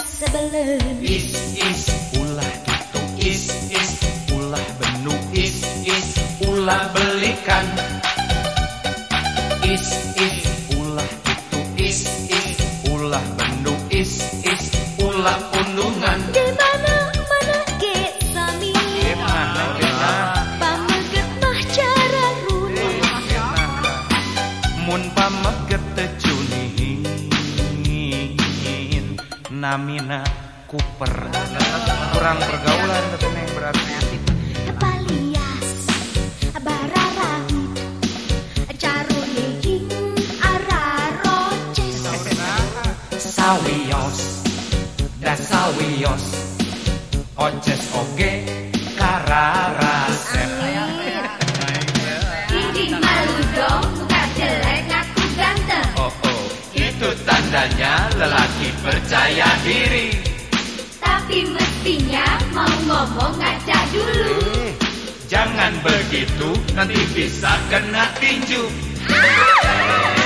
sebelum. Is is ulah gitu is is ulah benu is is ulah belikan. Is is ulah gitu is is ulah benu is is ulah undungan namina kuper kurang pergaulan katanya berarti kepalias bararahi caruni hing araroces sawios oces oge kararasep tandanya lelaki percaya diri. Tapi mestinya mau ngomong ngaca dulu. Eh, jangan begitu nanti bisa kena tinju. Tidak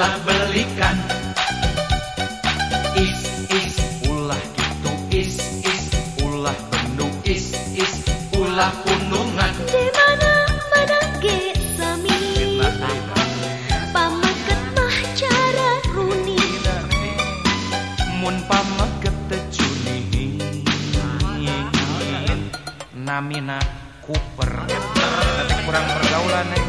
ulah belikan. Is is ulah gitu. Is is ulah menu is is ulah undungan Di mana mana ke sami? Pamaket mah cara runi. Mun pameget tejunihin namina kuper kurang pergaulan neng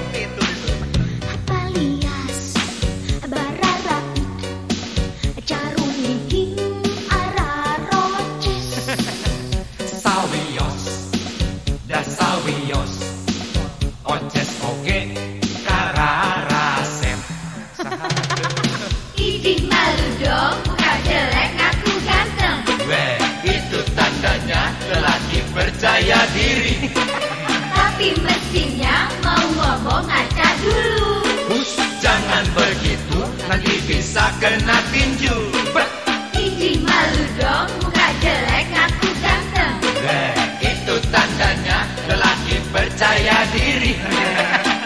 Tapi mestinya mau ngomong ngaca dulu. Hus, jangan begitu, nanti bisa kena tinju. Bek. Idih malu dong, muka jelek ngaku ganteng. Weh, itu tandanya lelaki percaya diri.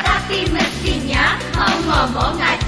Tapi mestinya mau ngomong ngaca